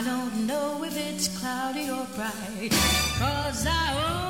I don't know if it's cloudy or bright, cause I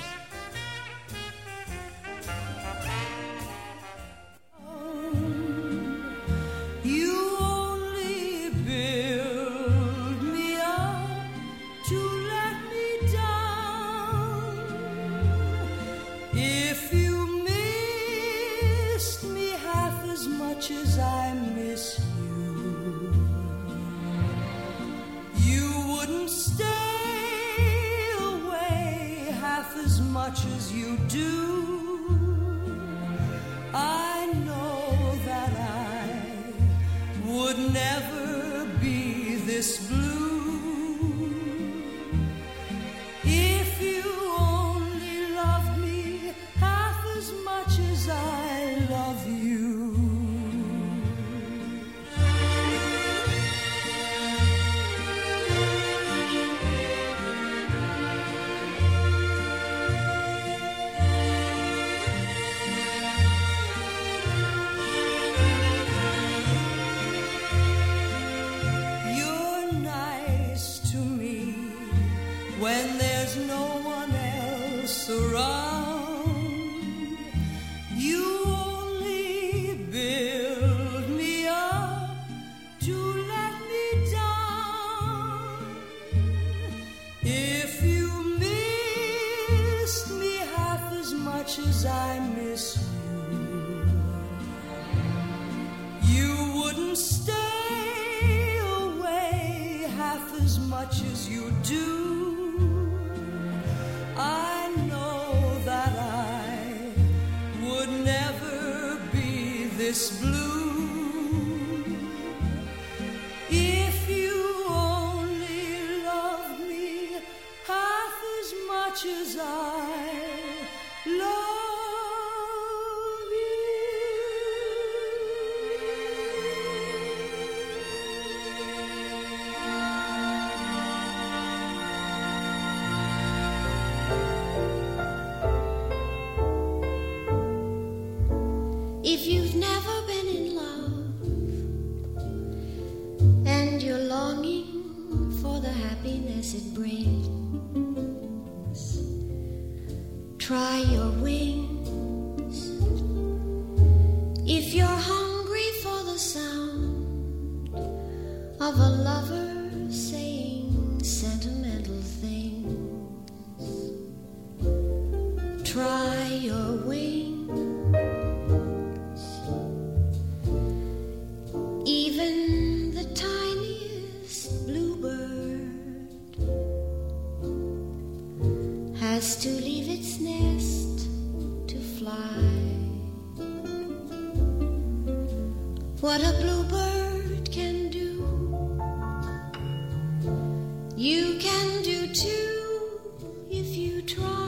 Try.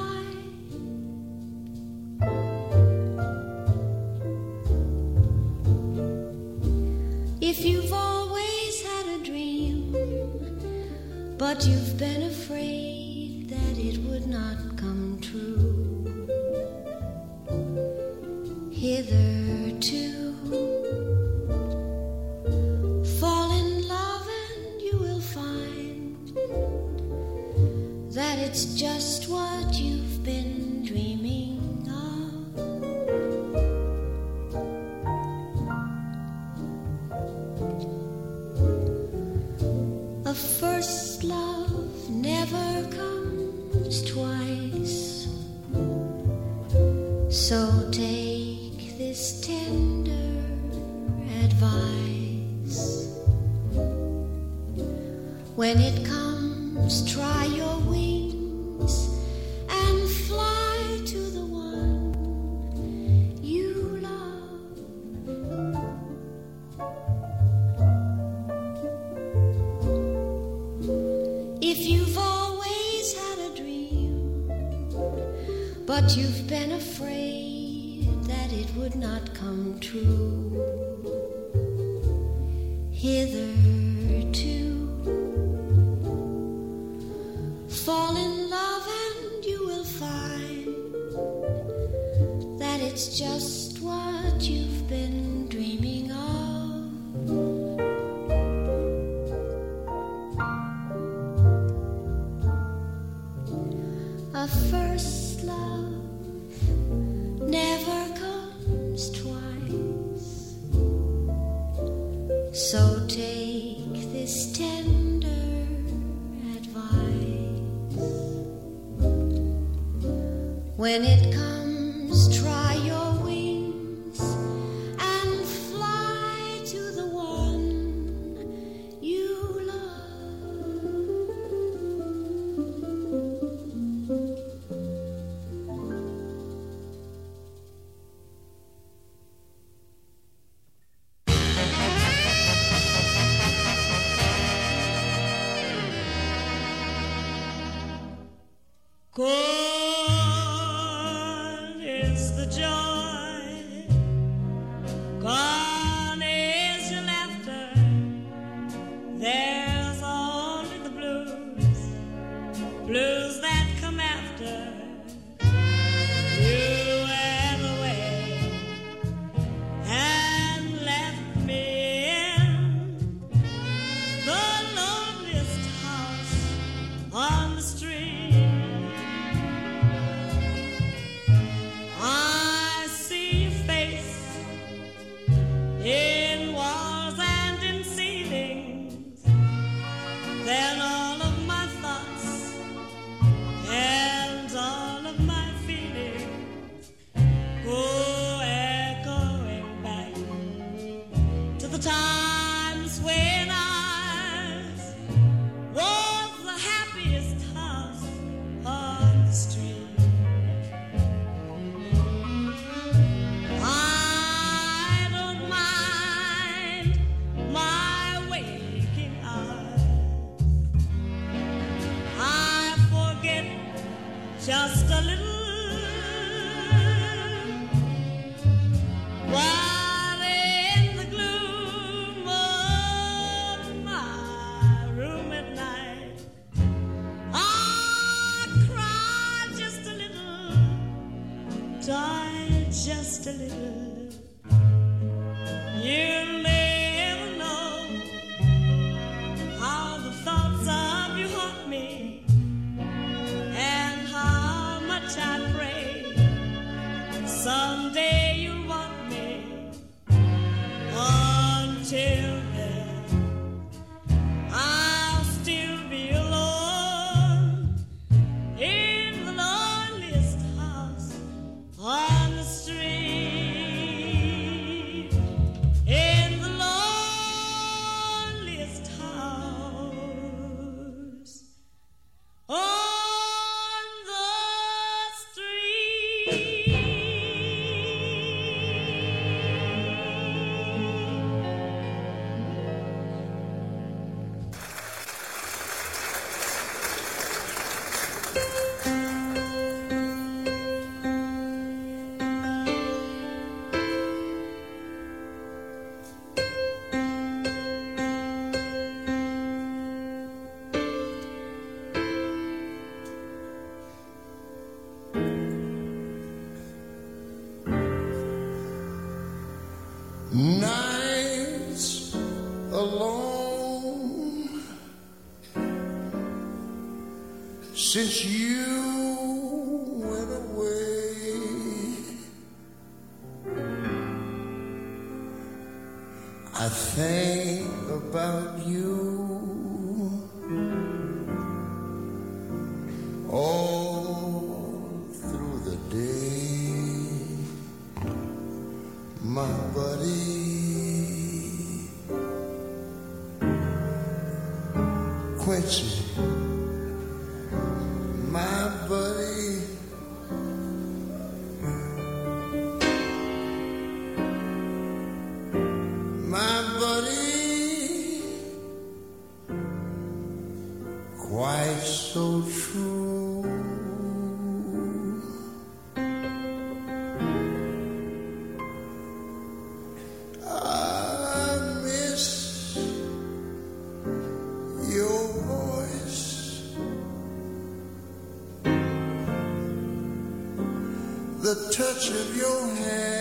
touch of your hand.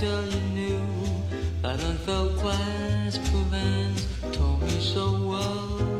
till you knew that unfelt class prevents told me so well.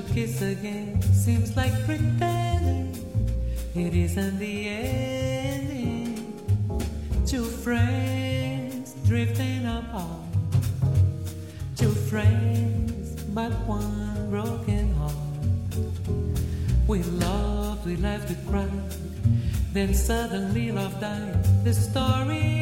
To kiss again seems like pretending it isn't the ending. Two friends drifting apart. Two friends, but one broken heart. We loved, we laughed, we cried. Then suddenly love died. The story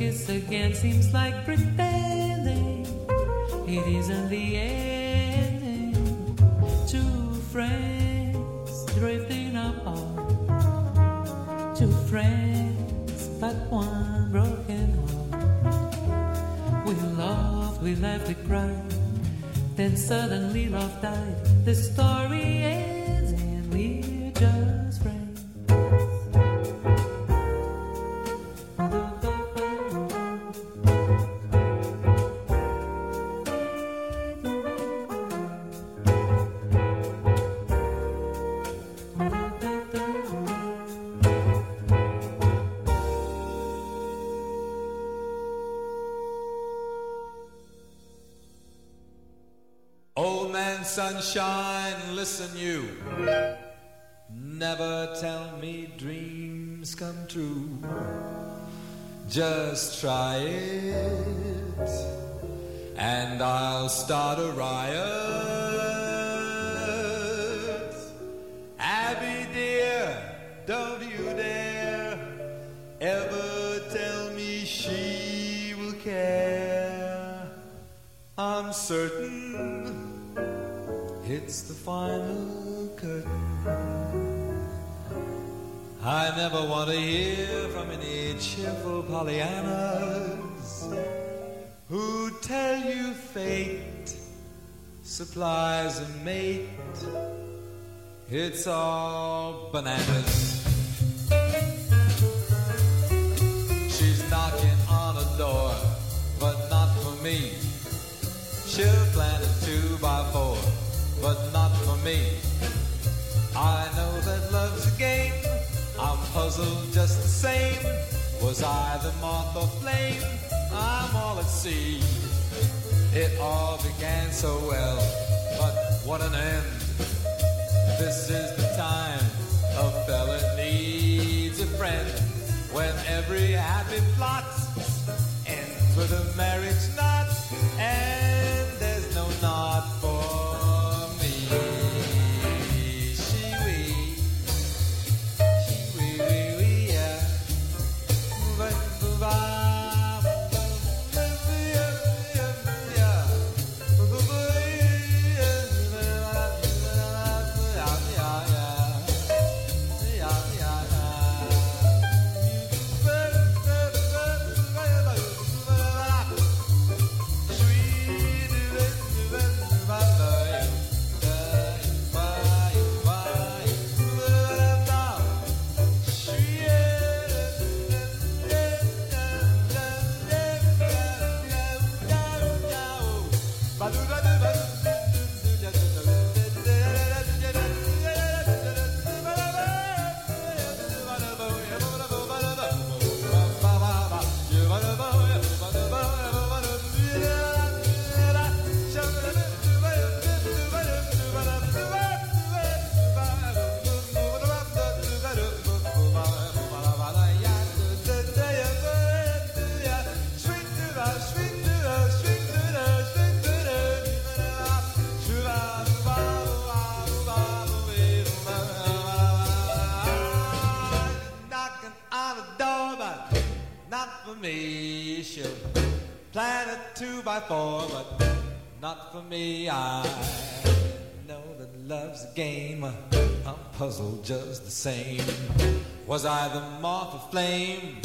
kiss again seems like pretending it isn't the ending. Two friends drifting apart. Two friends, but one broken heart. We loved, we laughed, we cried. Then suddenly love died. The sunshine, listen you. Never tell me dreams come true. Just try it, and I'll start a riot. Abby dear, don't you dare ever tell me she will care. I'm certain it's the final curtain. I never want to hear from any cheerful Pollyannas who tell you fate supplies a mate. It's all bananas. Me. I know that love's a game. I'm puzzled just the same. Was I the moth or flame? I'm all at sea. It all began so well, but what an end. This is the time a fella needs a friend. When every happy plot ends with a marriage knot, and four, but not for me. I know that love's a game. I'm puzzled just the same. Was I the moth or flame?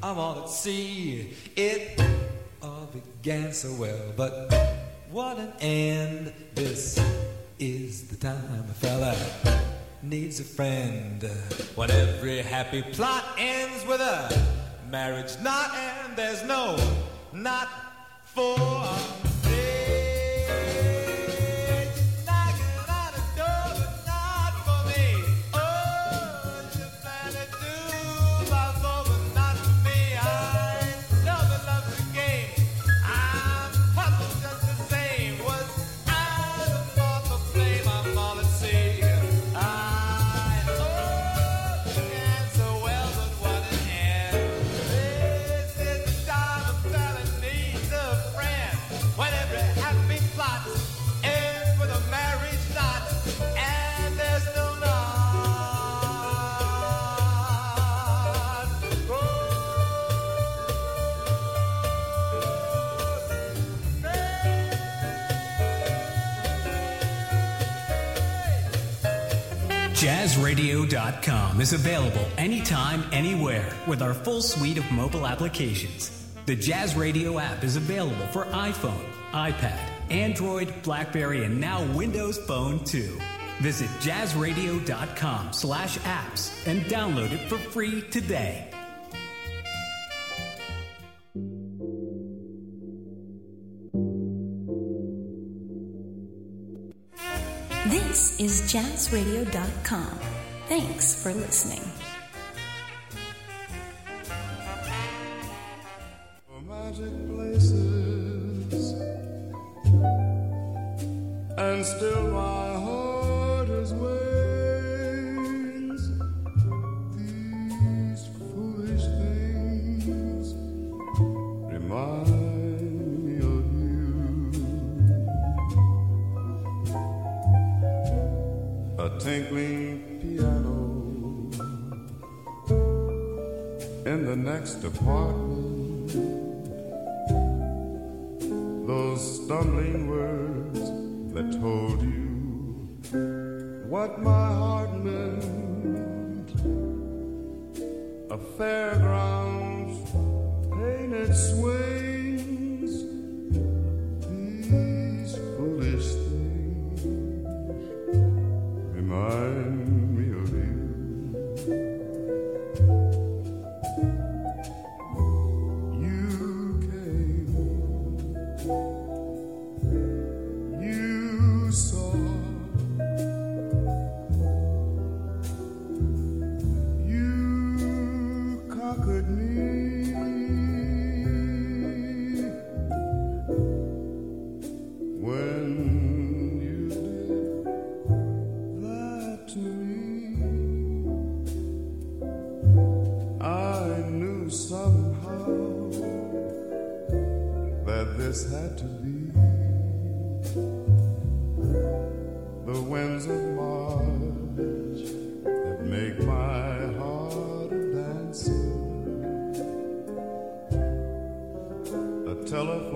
I'm all at sea. It all began so well, but what an end. This is the time a fella needs a friend. When every happy plot ends with a marriage knot, and there's no not for JazzRadio.com is available anytime, anywhere with our full suite of mobile applications. The Jazz Radio app is available for iPhone, iPad, Android, Blackberry, and now Windows Phone too. Visit jazzradio.com slash apps and download it for free today. This is jazzradio.com. Thanks for listening. and still next apartment. Those stumbling words that told you what my heart meant. A fairground's painted swings. this had to be. The winds of March that make my heart a dancer. A telephone.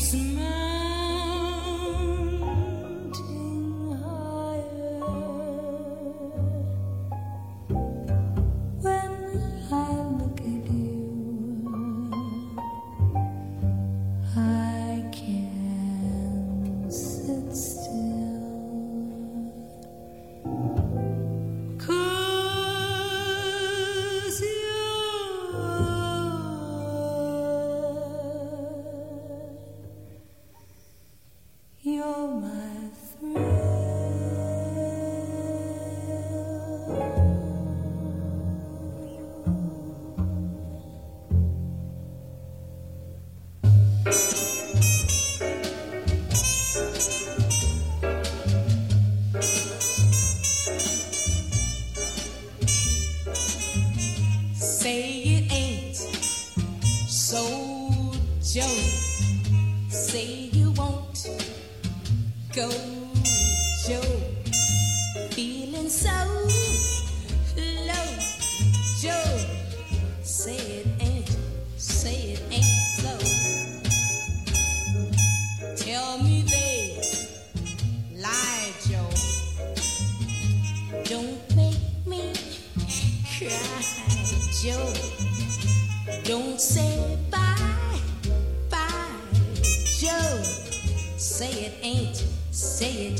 That Don't say bye, bye, Joe. Say it ain't, say it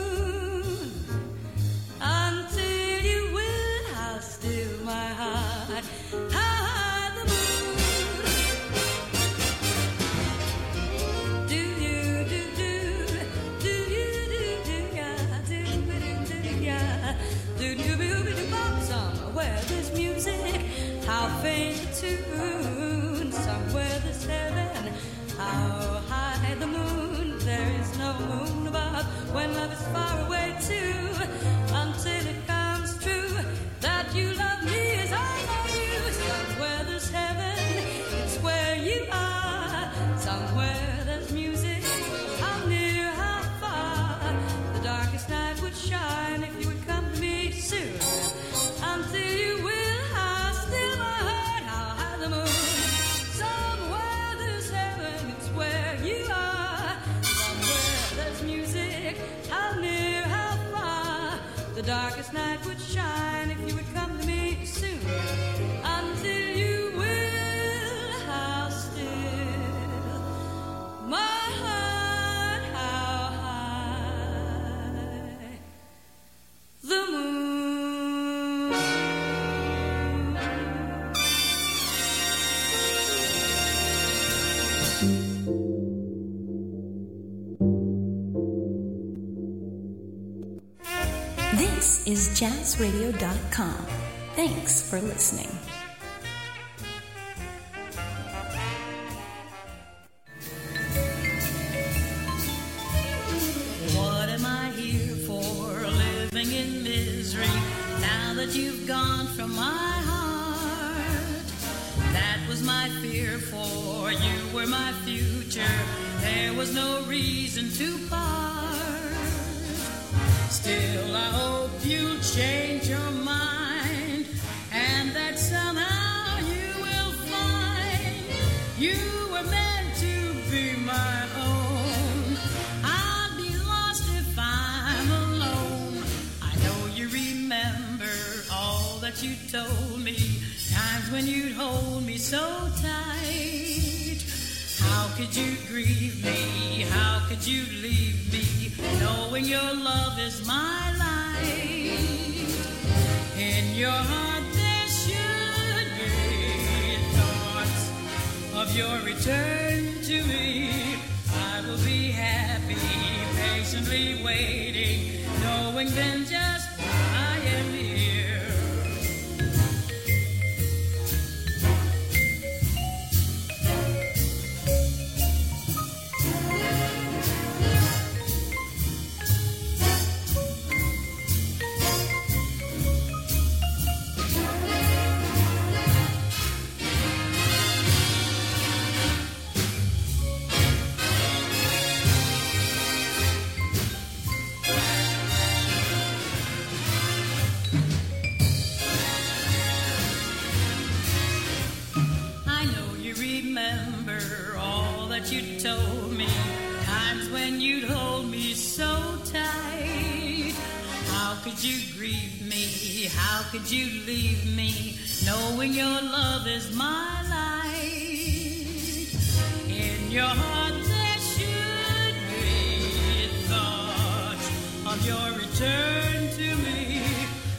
Radio.com. Thanks for listening. What am I here for? Living in misery. Now that you've gone from my heart, that was my fear for you were my future. There was no reason to part. Still, I hope you'll change. when you'd hold me so tight. How could you grieve me? How could you leave me? Knowing your love is my light. In your heart there should be thoughts of your return to me. I will be happy, patiently waiting, knowing then Turn to me.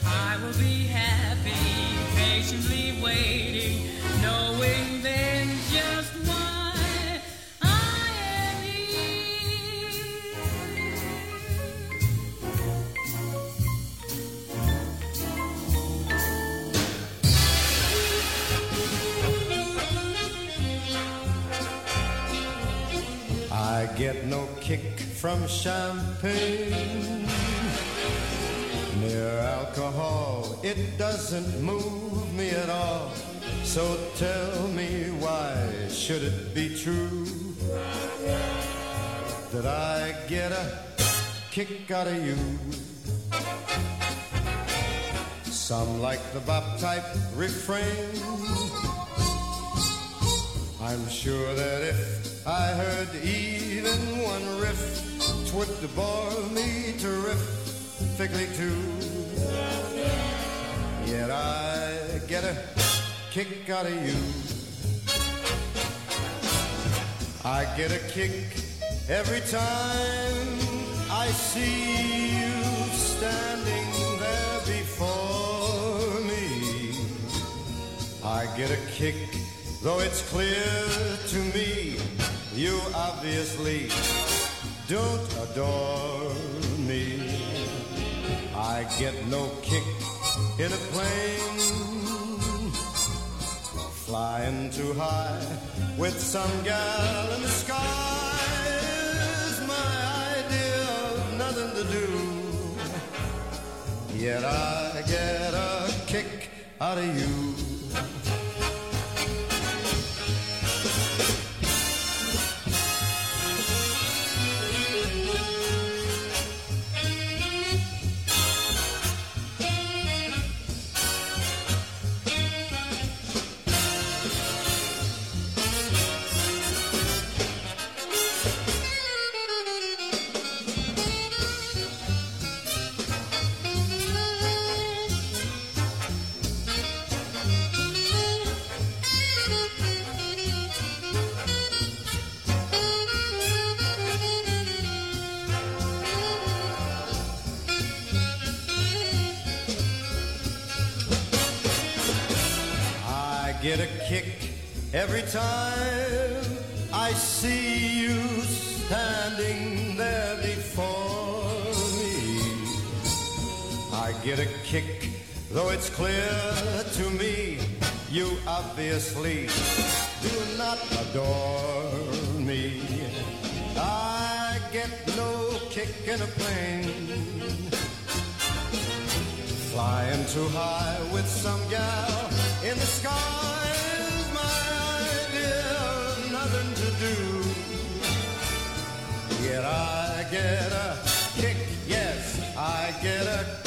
I will be happy, patiently waiting, knowing then just why I am here. I get no kick from champagne Alcohol, it doesn't move me at all. So tell me why should it be true that I get a kick out of you? Some like the bop type refrain. I'm sure that if I heard even one riff, twould bore me terrifically too. Yet I get a kick out of you. I get a kick every time I see you standing there before me. I get a kick, though it's clear to me you obviously don't adore me. I get no kick in a plane flying too high with some gal in the sky is my idea of nothing to do. Yet I get a kick out of you. Every time I see you standing there before me. I get a kick, though it's clear to me you obviously do not adore me. I get no kick in a plane flying too high with some gal in the sky do. Yet I get a kick, yes, I get a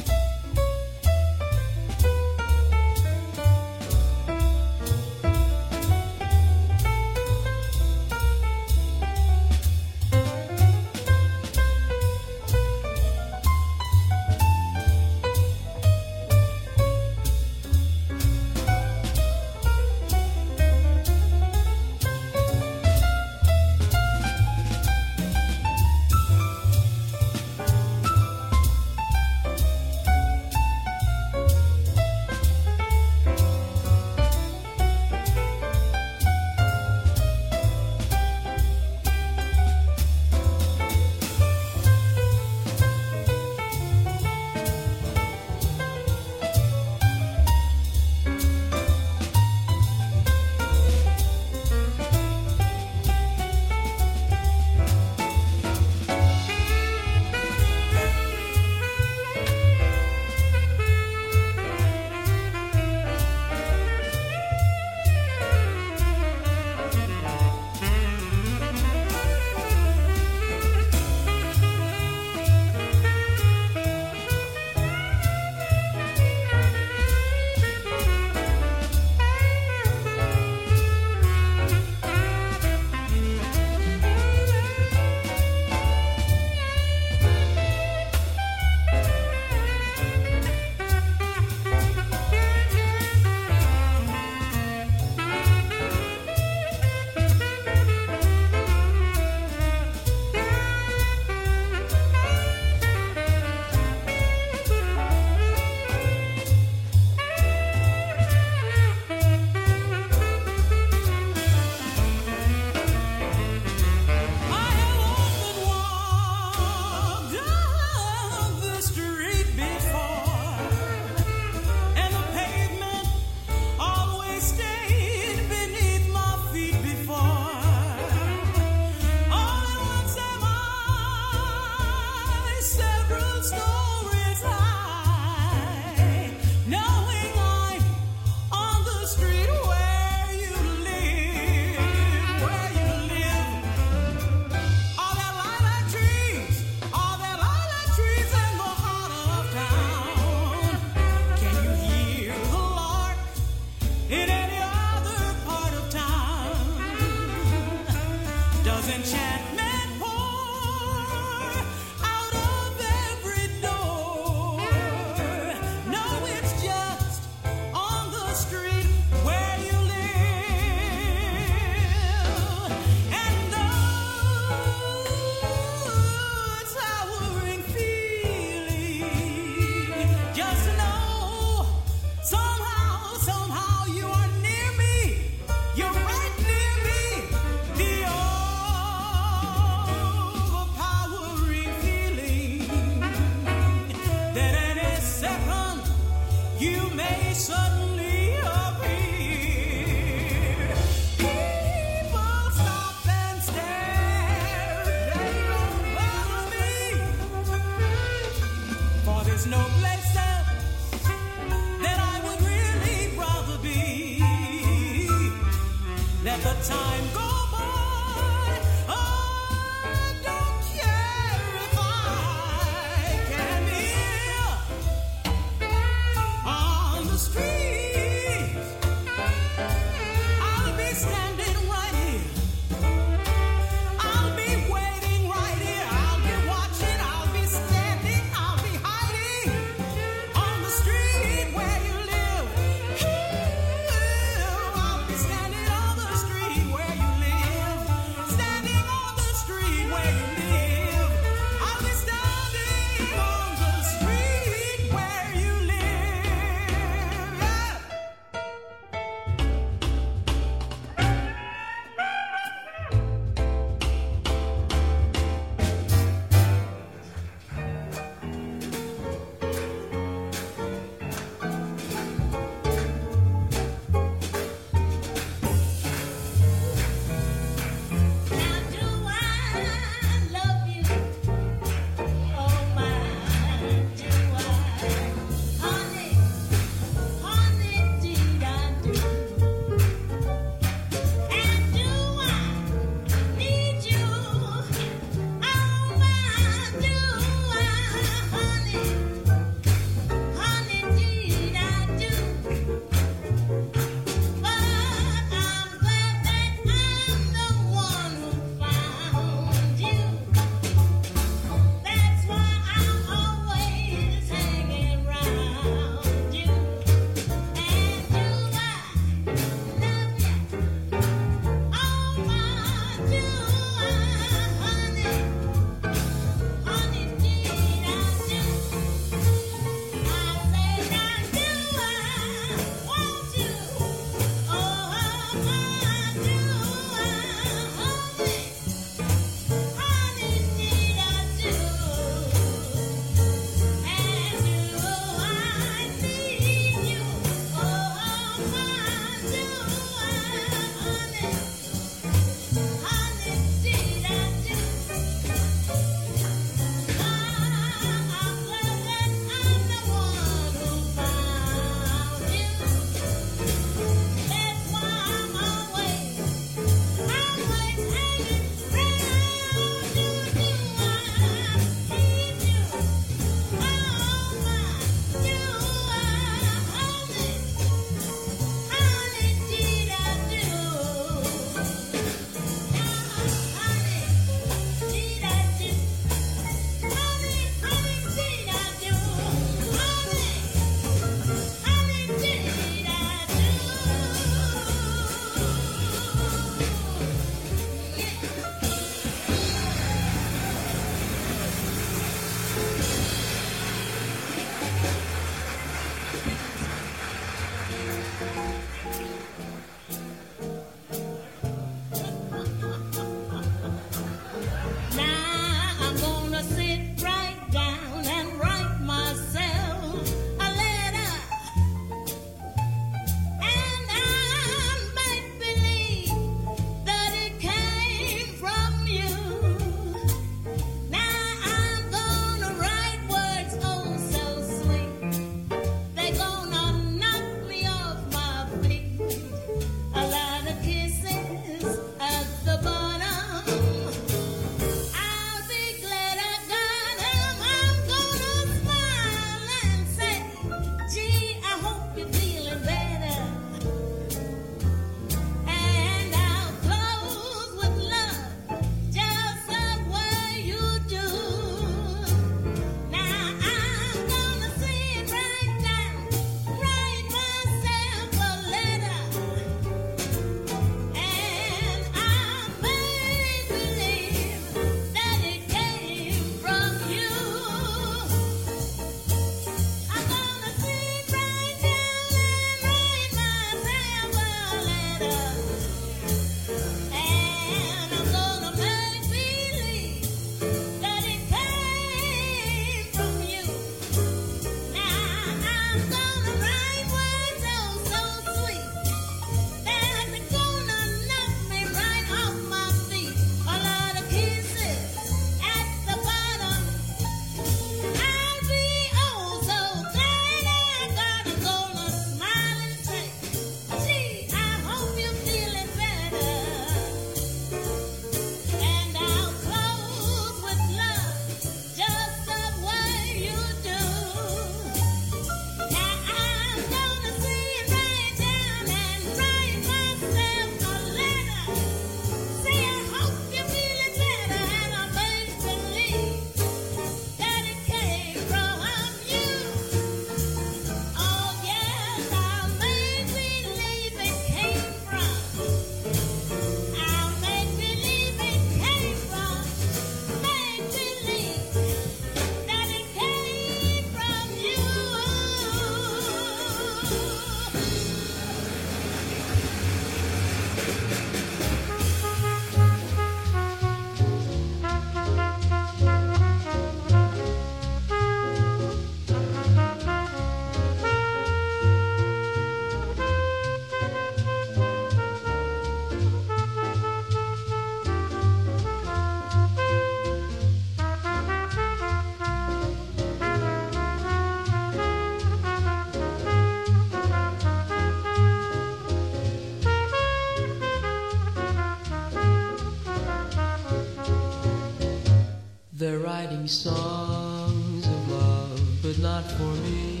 songs of love, but not for me.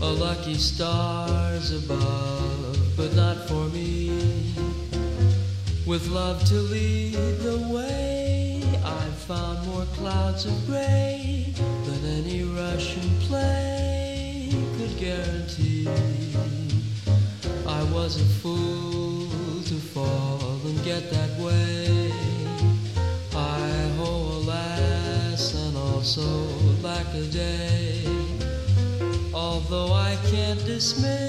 A lucky stars above, but not for me. With love to lead the way, I've found more clouds of gray than any Russian play could guarantee. Can't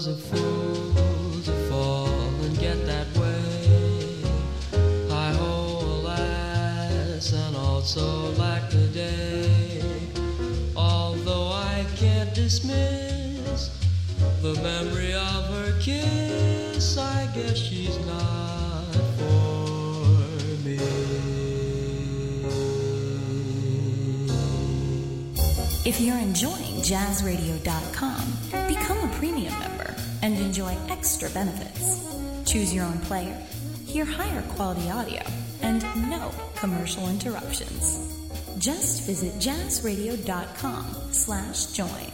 was a fool to fall and get that way. I alas, and also lack a day. Although I can't dismiss the memory of her kiss, I guess she's not for me. If you're enjoying jazzradio.com, extra benefits. Choose your own player, hear higher quality audio, and no commercial interruptions. Just visit jazzradio.com slash join